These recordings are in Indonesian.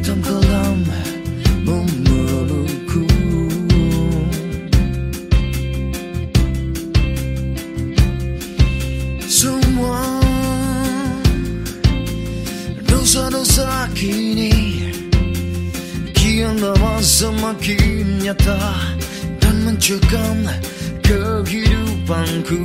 Hitam kelam memelukku. Semua dosa-dosa kini Kian lama semakin nyata Dan mencekam kehidupanku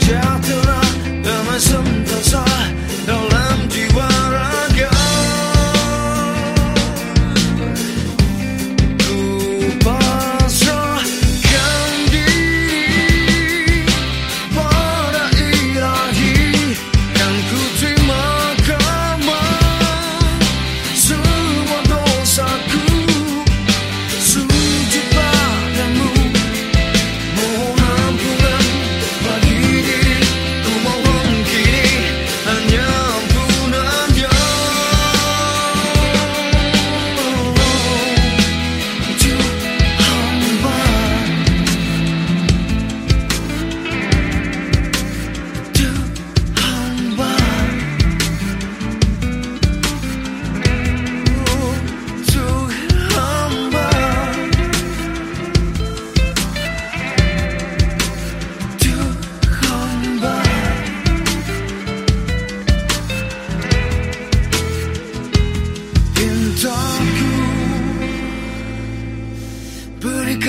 the.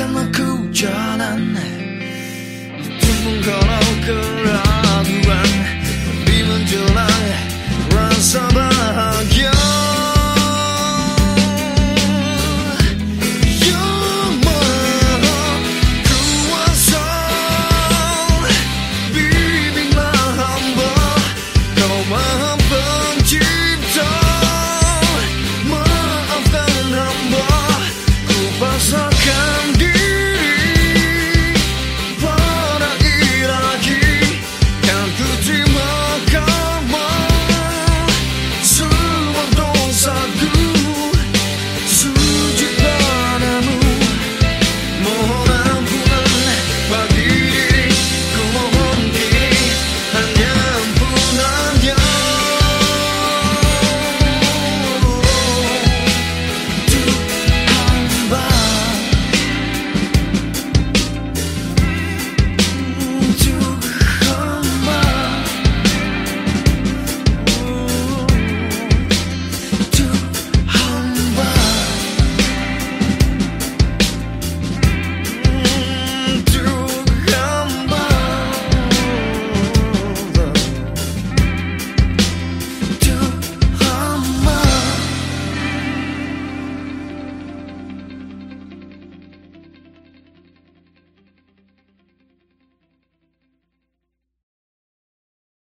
Berikanlah ku jalan Untuk